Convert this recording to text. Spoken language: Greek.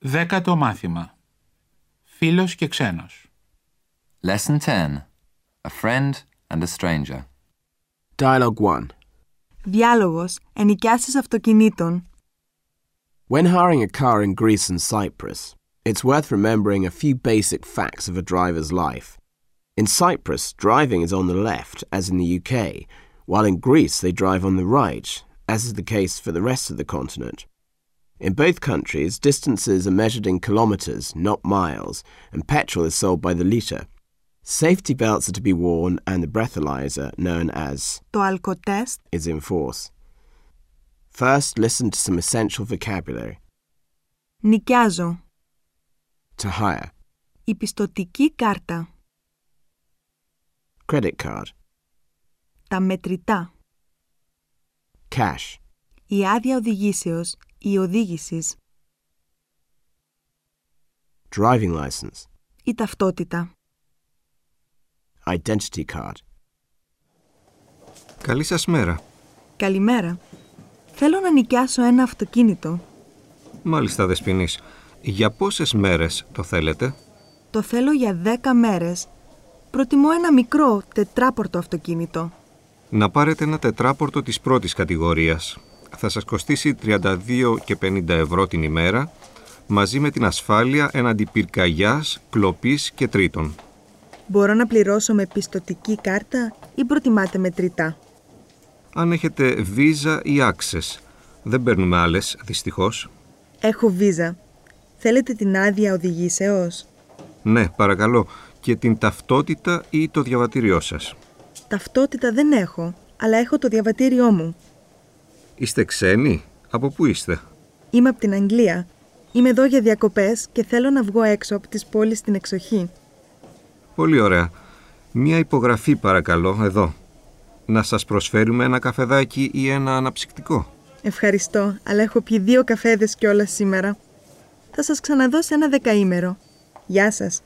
Δέκατο μάθημα. Φίλος και ξένος. Lesson 10 A friend and a stranger. Dialogue 1. Διάλογος. Ενοικιάσεις αυτοκινήτων. When hiring a car in Greece and Cyprus, it's worth remembering a few basic facts of a driver's life. In Cyprus, driving is on the left, as in the UK, while in Greece they drive on the right, as is the case for the rest of the continent. In both countries, distances are measured in kilometres, not miles, and petrol is sold by the litre. Safety belts are to be worn, and the breathalyzer, known as Το αλκοτέστ. is in force. First, listen to some essential vocabulary. Νοικιάζω. To hire, Η πιστοτική κάρτα. credit card, Τα μετρητά. cash, Η άδεια οδηγήσεως. Η οδήγησης. driving license, Η ταυτότητα. identity card, Καλή σας μέρα. Καλημέρα. Θέλω να νοικιάσω ένα αυτοκίνητο. Μάλιστα, Δεσποινής. Για πόσες μέρες το θέλετε; Το θέλω για 10 μέρες. Προτιμώ ένα μικρό τετράπορτο αυτοκίνητο. Να πάρετε ένα τετράπορτο της πρώτης κατηγορίας. Θα σας κοστίσει 32 και 50 ευρώ την ημέρα, μαζί με την ασφάλεια έναντι πυρκαγιάς, κλοπής και τρίτων. Μπορώ να πληρώσω με πιστοτική κάρτα ή προτιμάτε μετρητά. Αν έχετε Visa ή Access. Δεν παίρνουμε άλλες, δυστυχώς. Έχω βίζα. Θέλετε την άδεια οδηγήσεως; Ναι, παρακαλώ. Και την ταυτότητα ή το διαβατήριό σας. Ταυτότητα δεν έχω, αλλά έχω το διαβατήριό μου. Είστε ξένοι; Από πού είστε; Είμαι από την Αγγλία. Είμαι εδώ για διακοπές και θέλω να βγω έξω από τις πόλεις στην εξοχή. Πολύ ωραία. Μία υπογραφή παρακαλώ, εδώ. Να σας προσφέρουμε ένα καφεδάκι ή ένα αναψυκτικό. Ευχαριστώ, αλλά έχω πιει δύο καφέδες κιόλας σήμερα. Θα σας ξαναδώ σε ένα δεκαήμερο. Γεια σας.